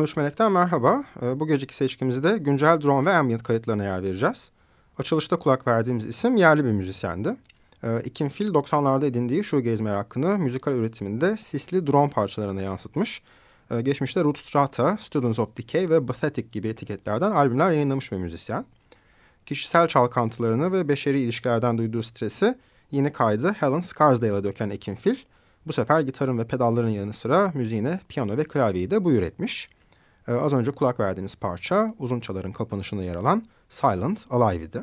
13 Melek'ten merhaba. Ee, bu geceki seçkimizde güncel drone ve ambient kayıtlarına yer vereceğiz. Açılışta kulak verdiğimiz isim yerli bir müzisyendi. Ee, Ekim Fil 90'larda edindiği shoegaze merakını müzikal üretiminde sisli drone parçalarına yansıtmış. Ee, geçmişte Root Strata, Students of Decay ve Pathetic gibi etiketlerden albümler yayınlamış bir müzisyen. Kişisel çalkantılarını ve beşeri ilişkilerden duyduğu stresi yeni kaydı Helen Scarsdale'a döken Ekim Fil, bu sefer gitarın ve pedalların yanı sıra müziğine piyano ve klavyeyi de buyur etmiş. Ee, az önce kulak verdiğiniz parça uzun çaların kapanışında yer alan Silent Alive idi.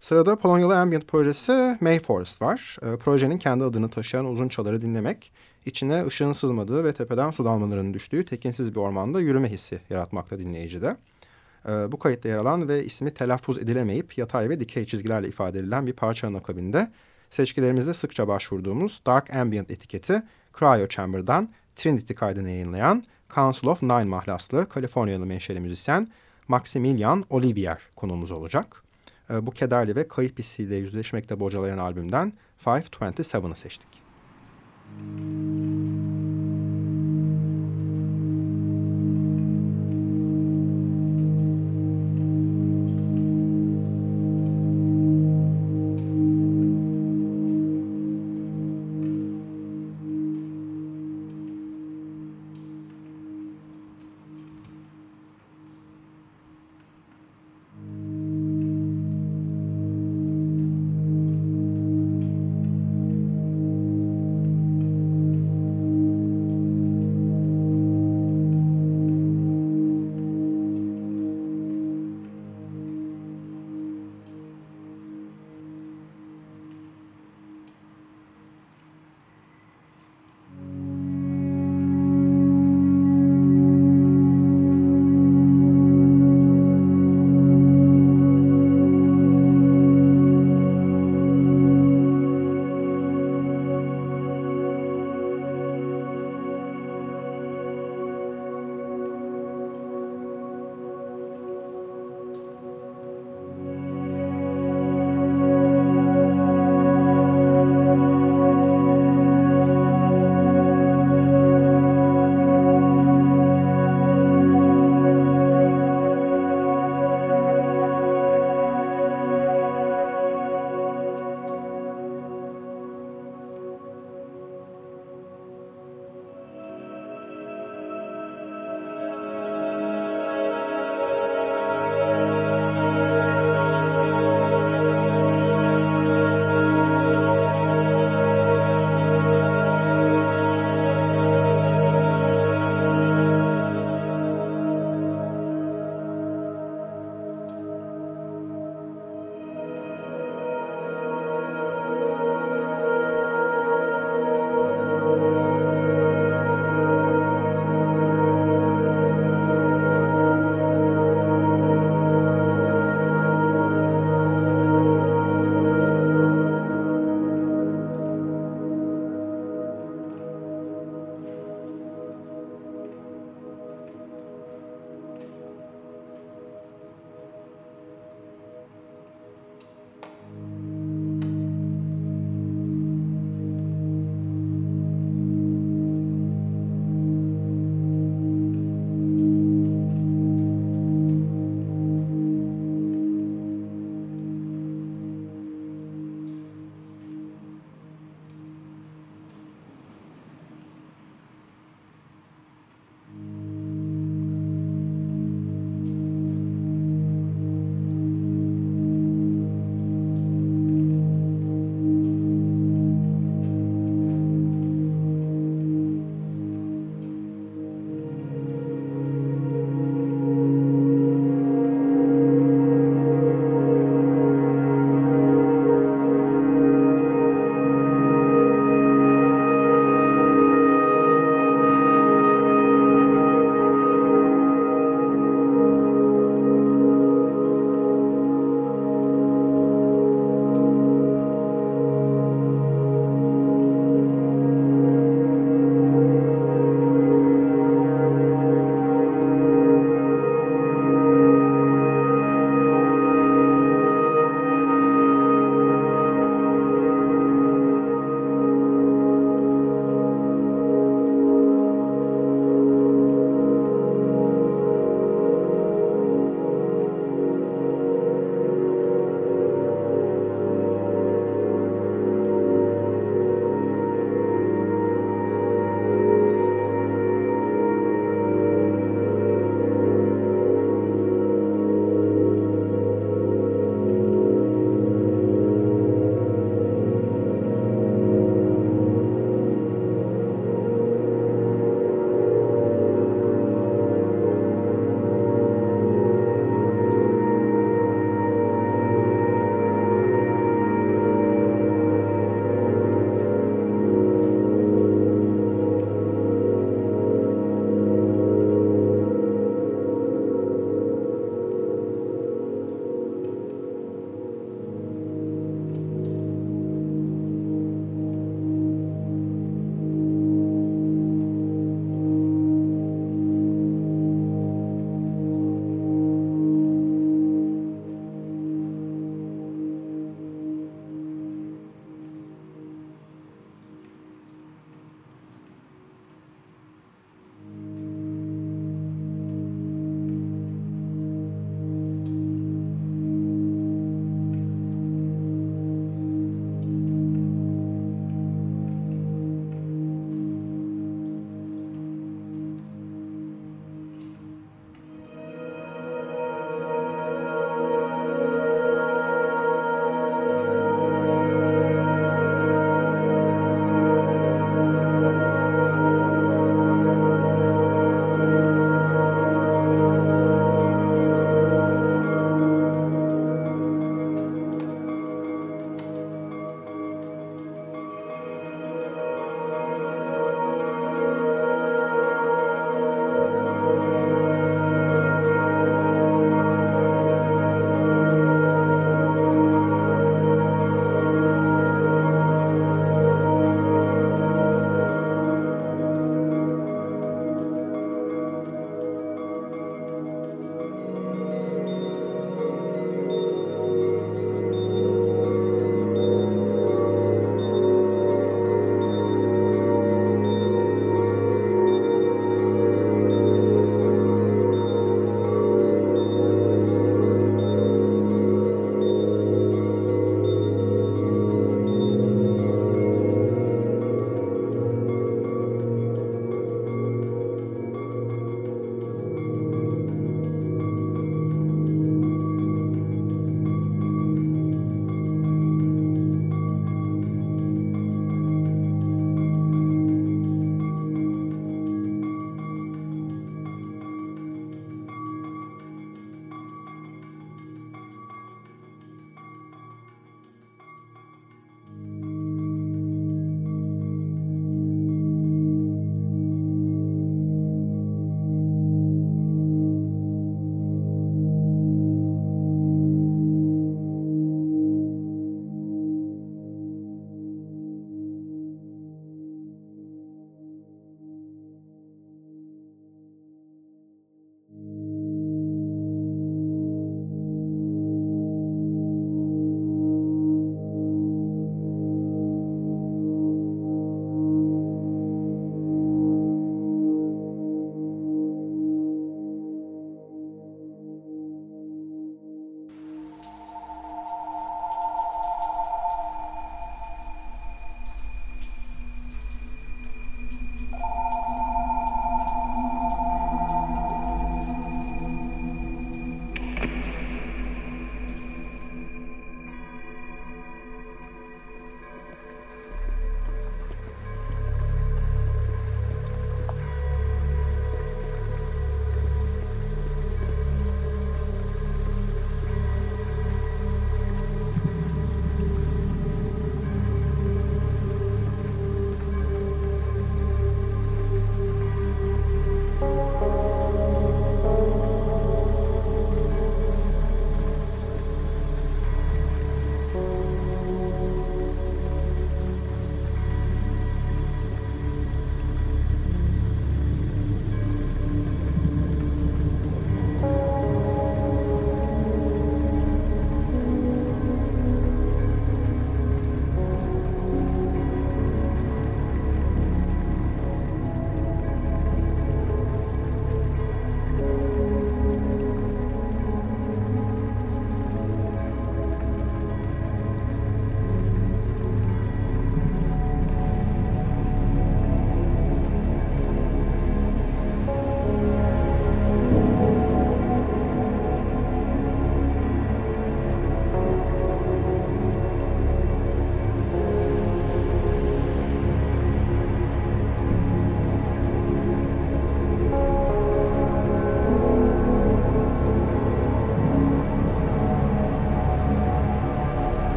Sırada Polonyalı ambient projesi Mayforest var. Ee, projenin kendi adını taşıyan uzun çaları dinlemek, içine ışığın sızmadığı ve tepeden su dalmalarının düştüğü tekinsiz bir ormanda yürüme hissi yaratmakta dinleyicide. Ee, bu kayıtta yer alan ve ismi telaffuz edilemeyip yatay ve dikey çizgilerle ifade edilen bir parçanın akabinde seçkilerimizde sıkça başvurduğumuz Dark Ambient etiketi Cryo Chamber'dan Trinity kaydını yayınlayan Council of Nine mahlaslı Kaliforniyalı menşeli müzisyen Maximilian Olivier konuğumuz olacak. Ee, bu kederli ve kayıp hissiyle yüzleşmekte bocalayan albümden 527'ı seçtik. Müzik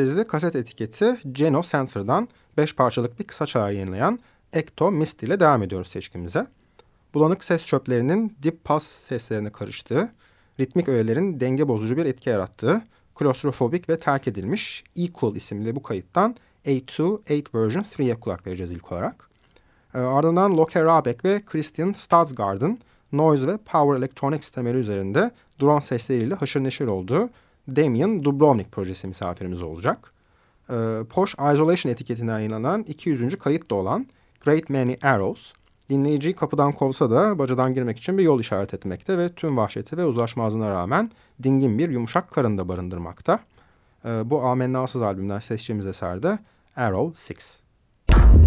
Kezde kaset etiketi Geno Center'dan 5 parçalık bir kısa çağrı yayınlayan Ecto Mist ile devam ediyoruz seçkimize. Bulanık ses çöplerinin dip pas seslerine karıştığı, ritmik öğelerin denge bozucu bir etki yarattığı, klostrofobik ve terk edilmiş Equal isimli bu kayıttan A2 8 version 3'ye kulak vereceğiz ilk olarak. E, ardından Loke Rabeck ve Christian Stadsgarden noise ve power electronics temeli üzerinde drone sesleriyle haşır neşir olduğu Damien Dubrovnik projesi misafirimiz olacak. E, Posh Isolation etiketinden yayınlanan 200. kayıt da olan Great Many Arrows, dinleyiciyi kapıdan kovsa da bacadan girmek için bir yol işaret etmekte ve tüm vahşeti ve uzlaşmazlığına rağmen dingin bir yumuşak karında barındırmakta. E, bu Amennasız albümden seçeceğimiz eserde Arrow 6.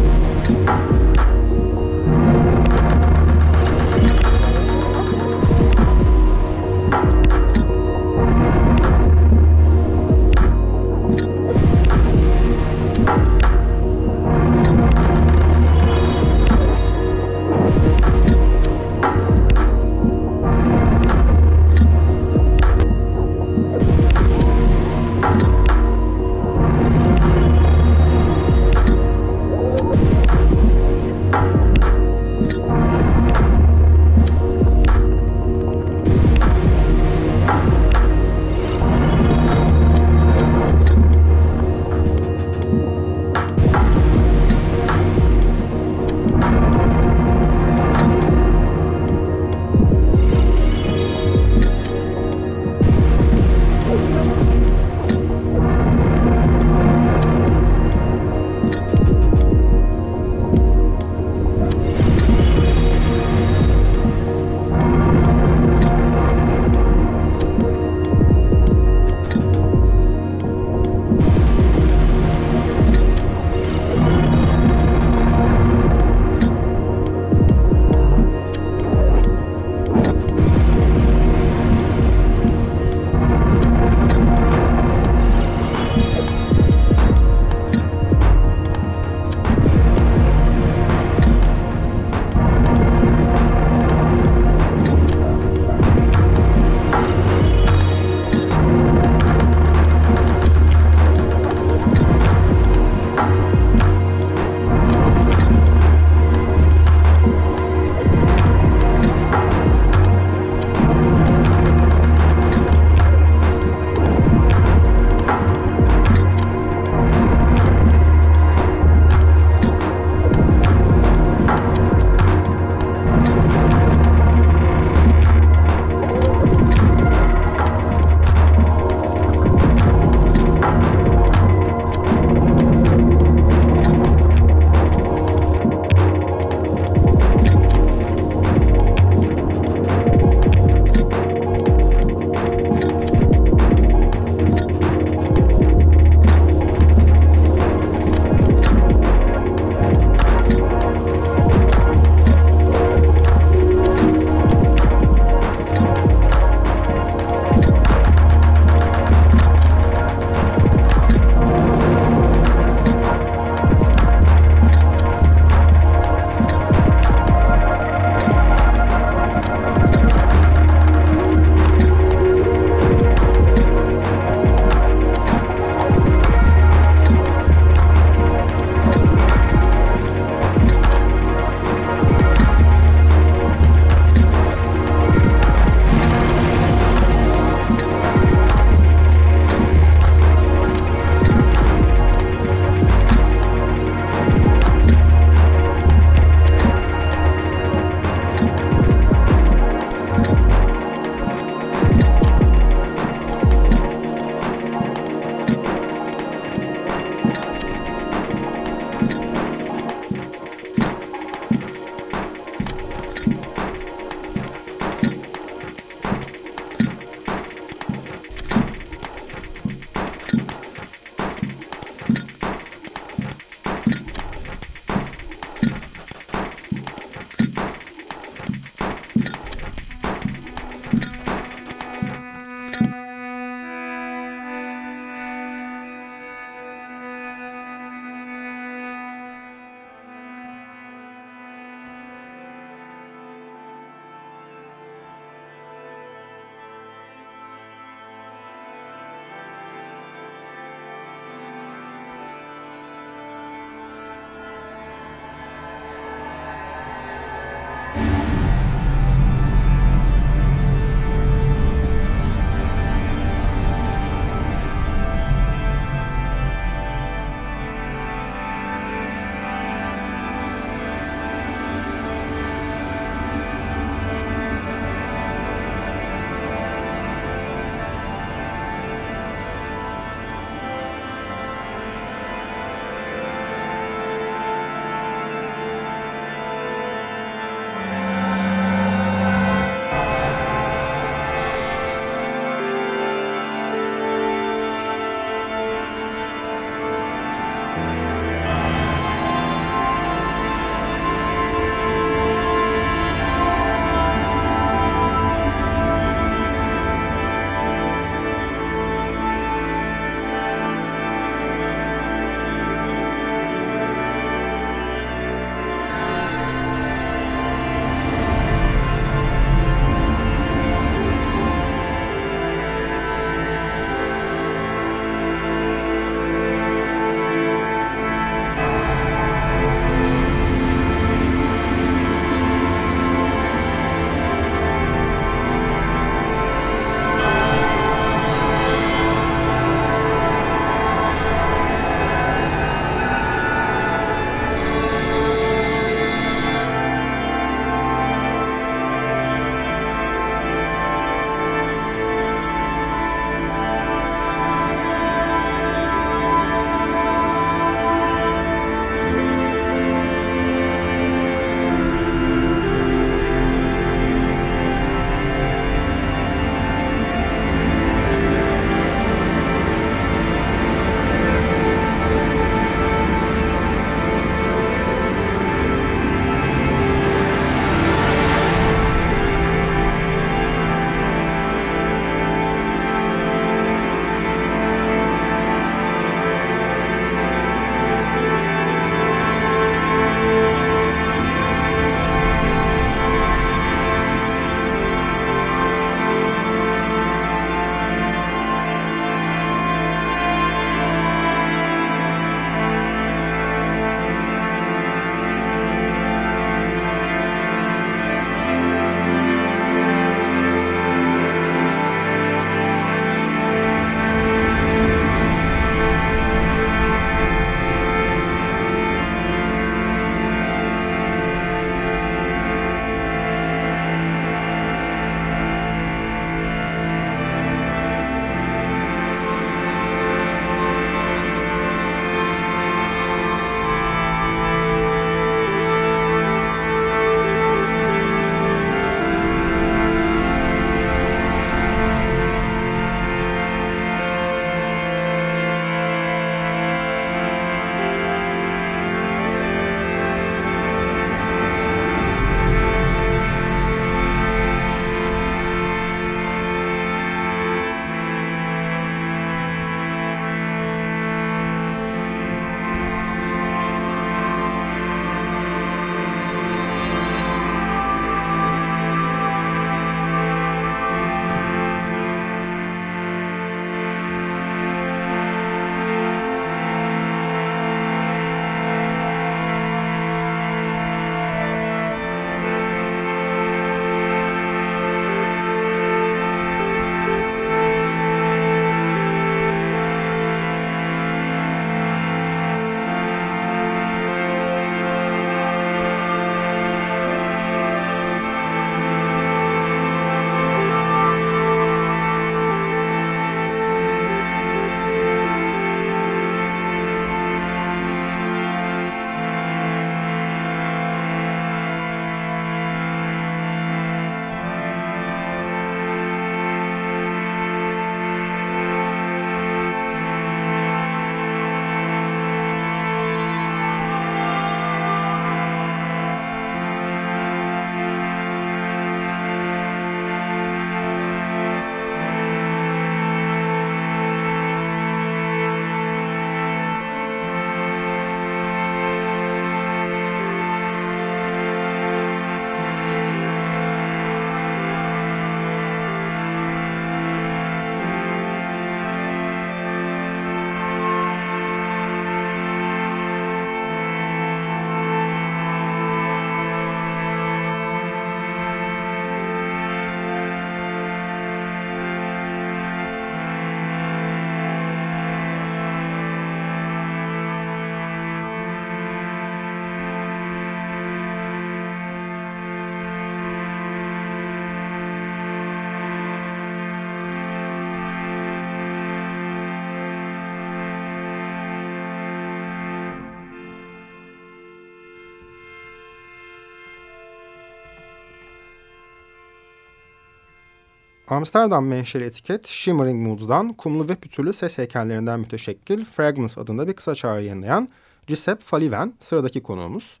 Amsterdam menşeli etiket Shimmering Moods'dan kumlu ve pütürlü ses heykellerinden müteşekkil Fragments adında bir kısa çağrı yayınlayan Giuseppe Faliven sıradaki konuğumuz.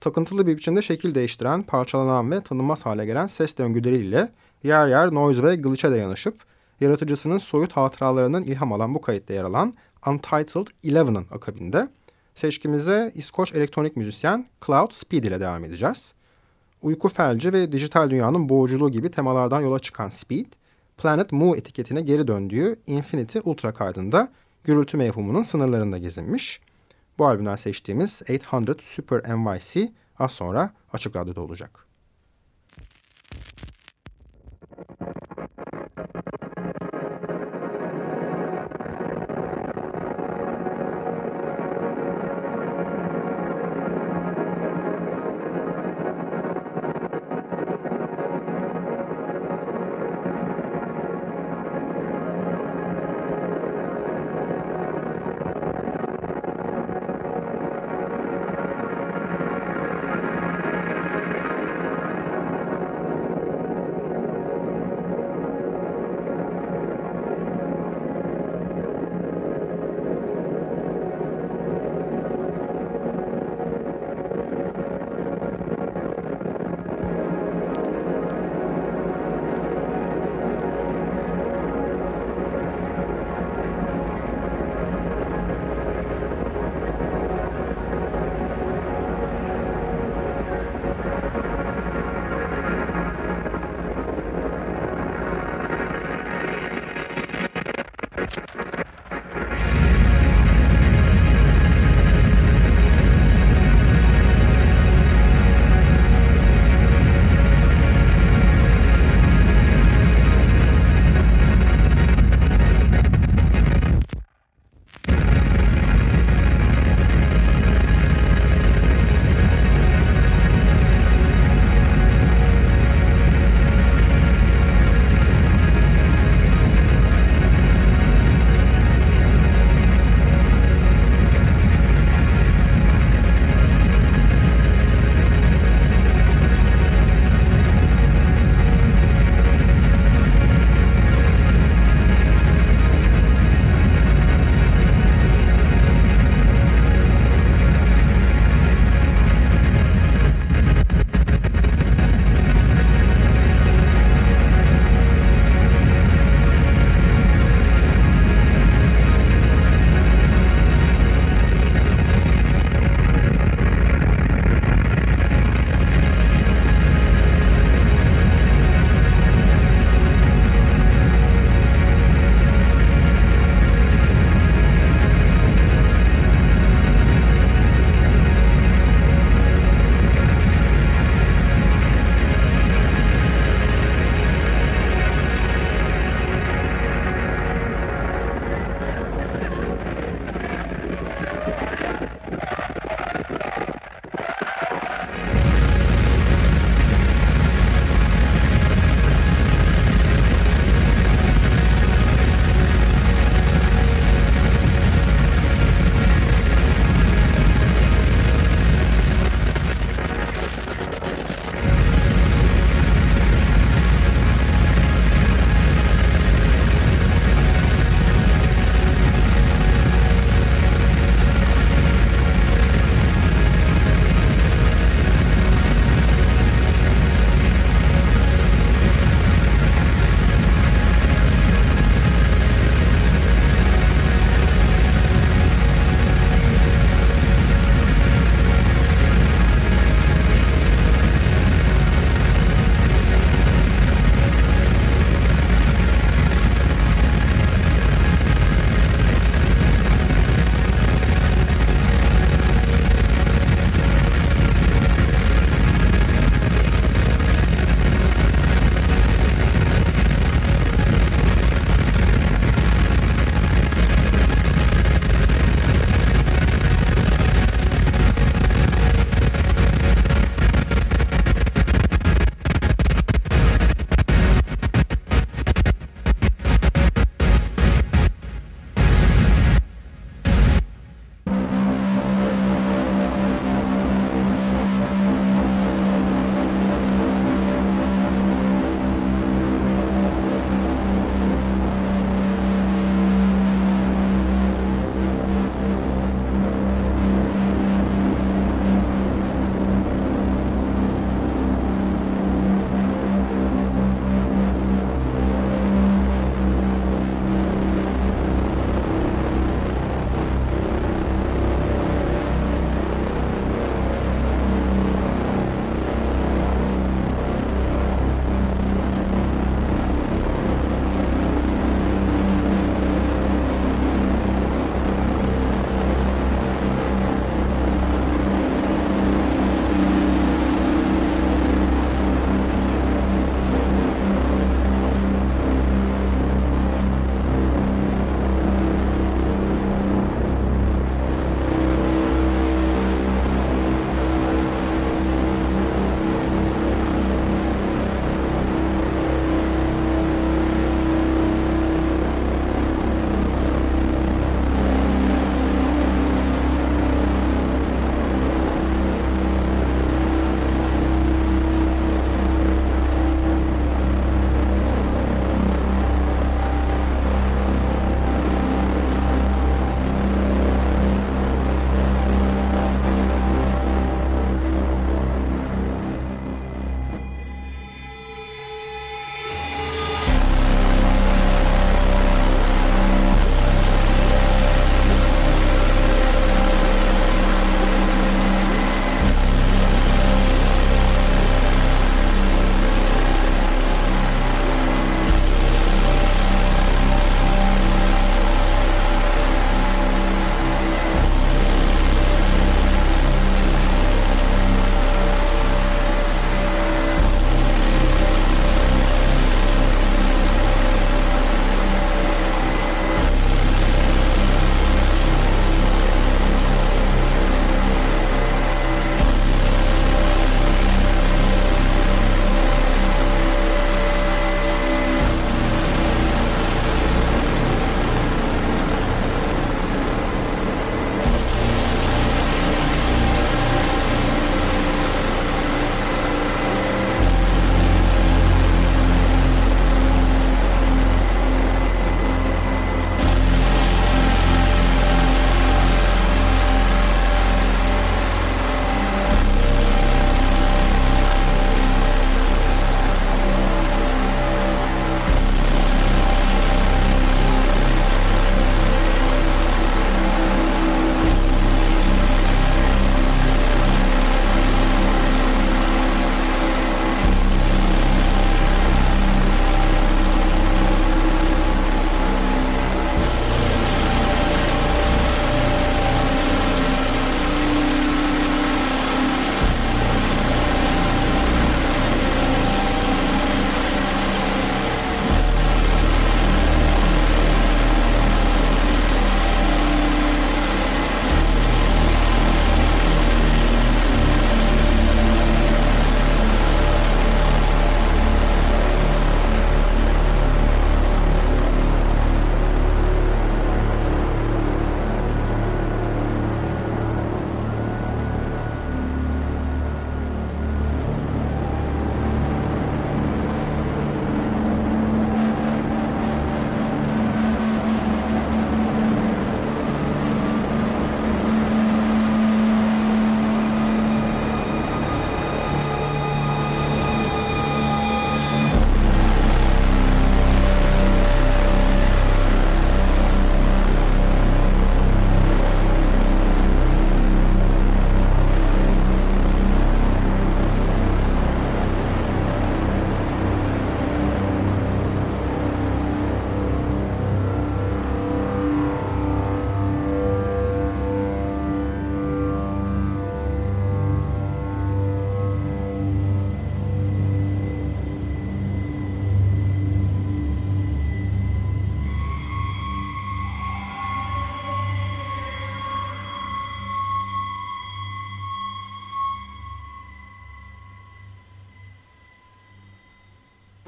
Takıntılı bir biçimde şekil değiştiren, parçalanan ve tanınmaz hale gelen ses döngüleriyle yer yer noise ve glitch'e de yanaşıp yaratıcısının soyut hatıralarından ilham alan bu kayıtta yer alan Untitled Eleven'ın akabinde seçkimize İskoç elektronik müzisyen Cloud Speed ile devam edeceğiz. Uyku felci ve dijital dünyanın boğuculuğu gibi temalardan yola çıkan Speed, Planet Mu etiketine geri döndüğü Infinity Ultra kaydında gürültü mevhumunun sınırlarında gezinmiş. Bu albümden seçtiğimiz 800 Super NYC az sonra Açık Radyo'da olacak.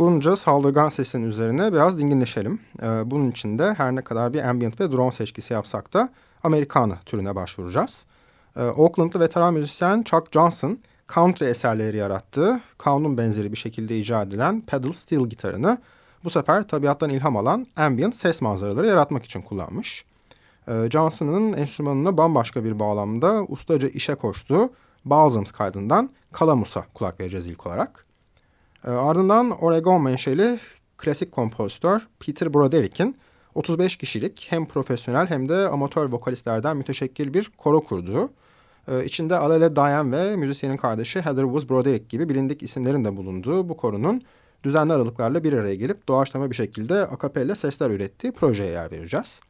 Bunca saldırgan sesin üzerine biraz dinginleşelim. Ee, bunun için de her ne kadar bir ambient ve drone seçkisi yapsak da Amerikanı türüne başvuracağız. Ee, Oakland'lı veteran müzisyen Chuck Johnson country eserleri yarattığı, kanun benzeri bir şekilde icra edilen pedal steel gitarını bu sefer tabiattan ilham alan ambient ses manzaraları yaratmak için kullanmış. Ee, Johnson'ın enstrümanını bambaşka bir bağlamda ustaca işe koştuğu Balsams kaydından Kalamus'a kulak vereceğiz ilk olarak. Ee, ardından Oregon menşeli klasik kompozitör Peter Broderick'in 35 kişilik hem profesyonel hem de amatör vokalistlerden müteşekkil bir koro kurduğu, e, içinde Alele Diane ve müzisyenin kardeşi Heather Woods Broderick gibi bilindik isimlerin de bulunduğu bu koronun düzenli aralıklarla bir araya gelip doğaçlama bir şekilde akapella sesler ürettiği projeye yer vereceğiz.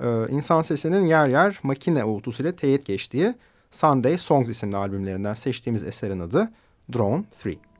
Ee, insan sesinin yer yer makine uğultusuyla teyit geçtiği Sunday Songs isimli albümlerinden seçtiğimiz eserin adı Drone 3.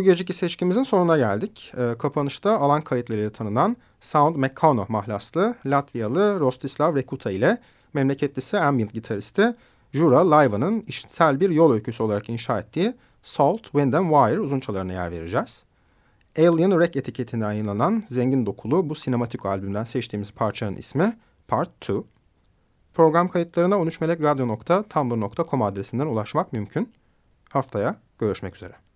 Bu geceki seçkimizin sonuna geldik. E, kapanışta alan kayıtlarıyla tanınan Sound Meccano mahlaslı Latviyalı Rostislav Rekuta ile memleketlisi ambient gitaristi Jura Laiva'nın işitsel bir yol öyküsü olarak inşa ettiği Salt, Wind and Wire uzunçalarına yer vereceğiz. Alien Rec etiketinden yayınlanan zengin dokulu bu sinematik albümden seçtiğimiz parçanın ismi Part 2. Program kayıtlarına 13melekradyo.tumblr.com adresinden ulaşmak mümkün. Haftaya görüşmek üzere.